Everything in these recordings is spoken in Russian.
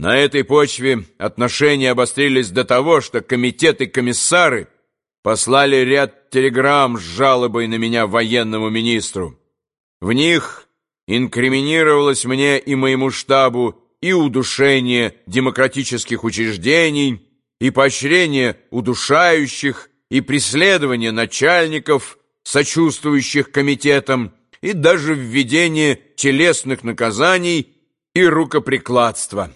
На этой почве отношения обострились до того, что комитет и комиссары послали ряд телеграмм с жалобой на меня военному министру. В них инкриминировалось мне и моему штабу и удушение демократических учреждений, и поощрение удушающих, и преследование начальников, сочувствующих комитетам, и даже введение телесных наказаний и рукоприкладства.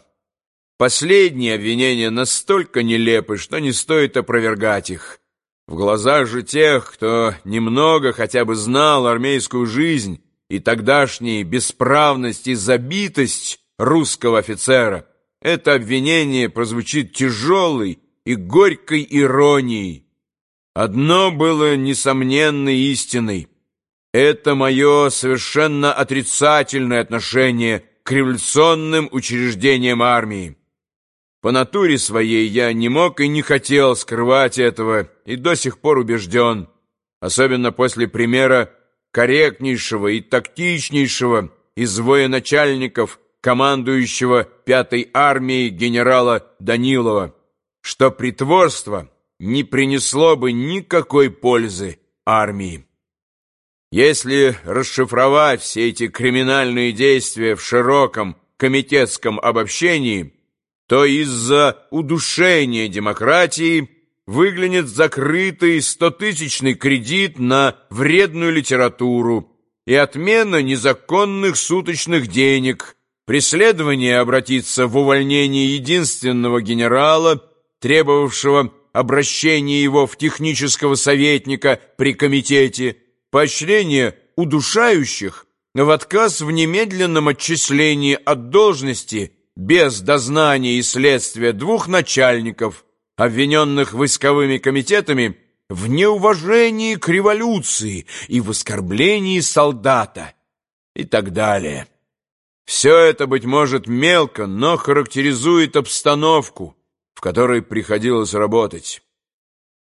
Последние обвинения настолько нелепы, что не стоит опровергать их. В глазах же тех, кто немного хотя бы знал армейскую жизнь и тогдашней бесправность и забитость русского офицера, это обвинение прозвучит тяжелой и горькой иронией. Одно было несомненной истиной. Это мое совершенно отрицательное отношение к революционным учреждениям армии. По натуре своей я не мог и не хотел скрывать этого и до сих пор убежден, особенно после примера корректнейшего и тактичнейшего из военачальников, командующего пятой армией генерала Данилова, что притворство не принесло бы никакой пользы армии. Если расшифровать все эти криминальные действия в широком комитетском обобщении, то из-за удушения демократии выглянет закрытый стотысячный кредит на вредную литературу и отмена незаконных суточных денег, преследование обратится в увольнение единственного генерала, требовавшего обращения его в технического советника при комитете, поощрение удушающих в отказ в немедленном отчислении от должности – без дознания и следствия двух начальников, обвиненных войсковыми комитетами в неуважении к революции и в оскорблении солдата и так далее. Все это, быть может, мелко, но характеризует обстановку, в которой приходилось работать.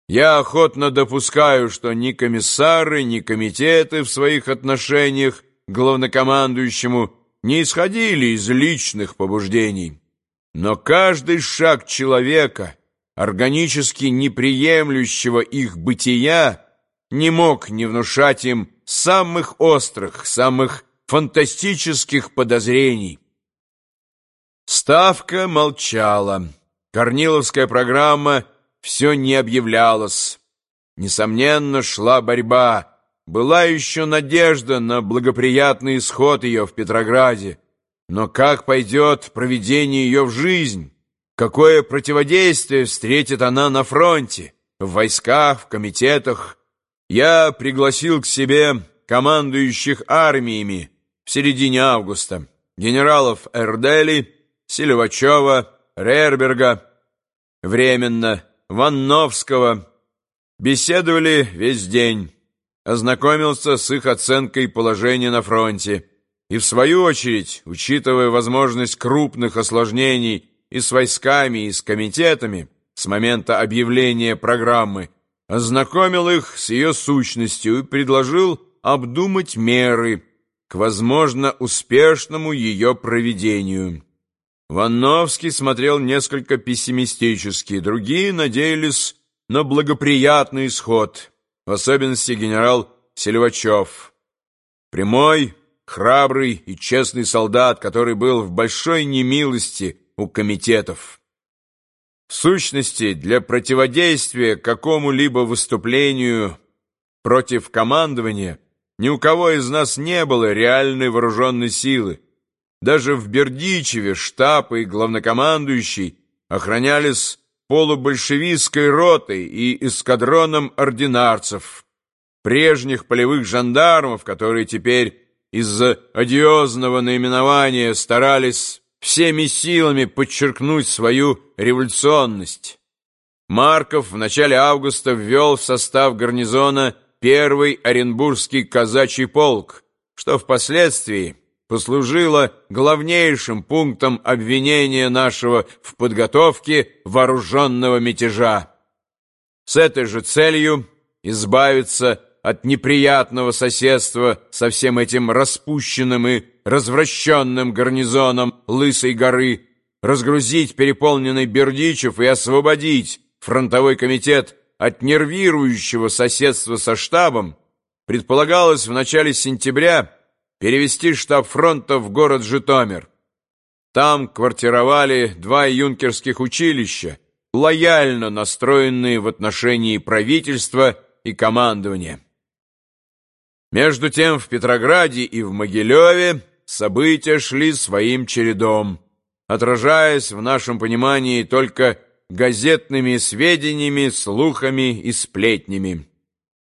Я охотно допускаю, что ни комиссары, ни комитеты в своих отношениях к главнокомандующему не исходили из личных побуждений, но каждый шаг человека, органически неприемлющего их бытия, не мог не внушать им самых острых, самых фантастических подозрений. Ставка молчала. Корниловская программа все не объявлялась. Несомненно, шла борьба была еще надежда на благоприятный исход ее в Петрограде. Но как пойдет проведение ее в жизнь? Какое противодействие встретит она на фронте, в войсках, в комитетах? Я пригласил к себе командующих армиями в середине августа генералов Эрдели, Селивачева, Рерберга, временно, Ванновского. Беседовали весь день ознакомился с их оценкой положения на фронте и, в свою очередь, учитывая возможность крупных осложнений и с войсками, и с комитетами с момента объявления программы, ознакомил их с ее сущностью и предложил обдумать меры к, возможно, успешному ее проведению. Ванновский смотрел несколько пессимистически, другие надеялись на благоприятный исход – в особенности генерал Сельвачев. Прямой, храбрый и честный солдат, который был в большой немилости у комитетов. В сущности, для противодействия какому-либо выступлению против командования ни у кого из нас не было реальной вооруженной силы. Даже в Бердичеве штаб и главнокомандующий охранялись полубольшевистской ротой и эскадроном ординарцев, прежних полевых жандармов, которые теперь из-за одиозного наименования старались всеми силами подчеркнуть свою революционность. Марков в начале августа ввел в состав гарнизона первый Оренбургский казачий полк, что впоследствии послужило главнейшим пунктом обвинения нашего в подготовке вооруженного мятежа. С этой же целью избавиться от неприятного соседства со всем этим распущенным и развращенным гарнизоном Лысой горы, разгрузить переполненный Бердичев и освободить фронтовой комитет от нервирующего соседства со штабом, предполагалось в начале сентября перевести штаб фронта в город Житомир. Там квартировали два юнкерских училища, лояльно настроенные в отношении правительства и командования. Между тем в Петрограде и в Могилеве события шли своим чередом, отражаясь в нашем понимании только газетными сведениями, слухами и сплетнями.